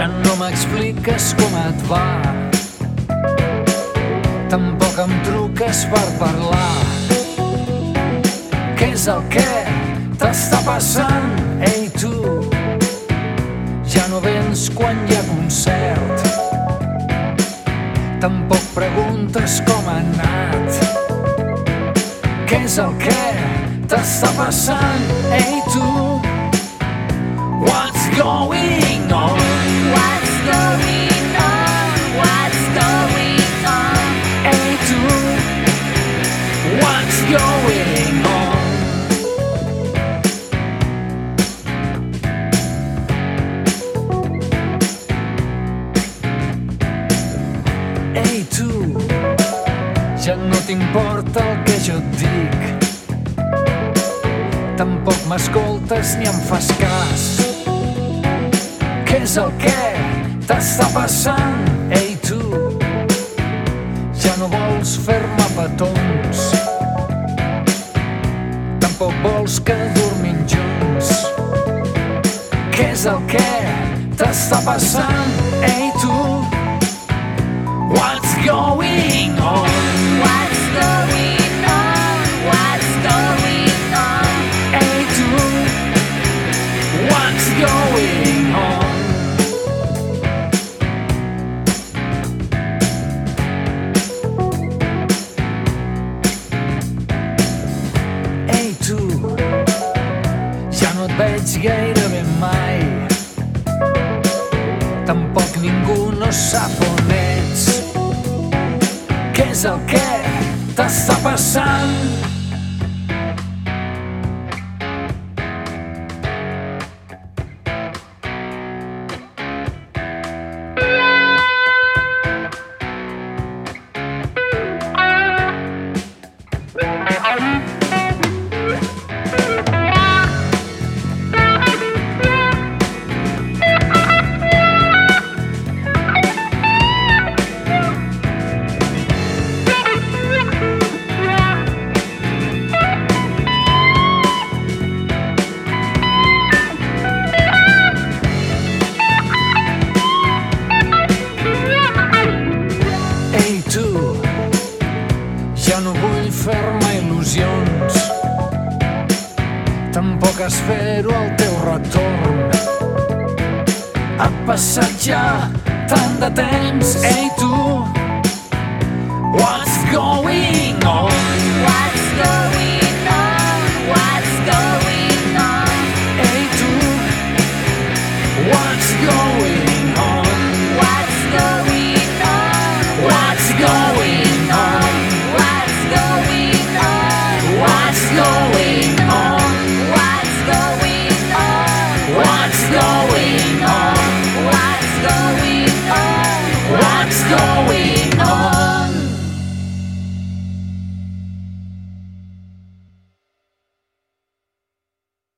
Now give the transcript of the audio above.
Ja no m'expliques com et va. Tampoc em truques per parlar. Què és el que t'està passant? Ei, tu, ja no vens quan hi ha concert. Tampoc preguntes com ha anat. Què és el que t'està passant? Ei, tu, what's going ja no t'importa el que jo et dic. Tampoc m'escoltes ni em fas cas. Què és el que t'està passant? Ei, tu, ja no vols fer-me petons. Tampoc vols que dormim junts. Què és el que t'està passant? Ei, tu, what's going on? No et veig gairebé mai. Tampoc ningú no sap on ets. Què és el que t'està passant? No vull fer-me il·lusions. Tampoc espero el teu retorn. Ha passat ja tant de temps, ei tu, what's going on? going.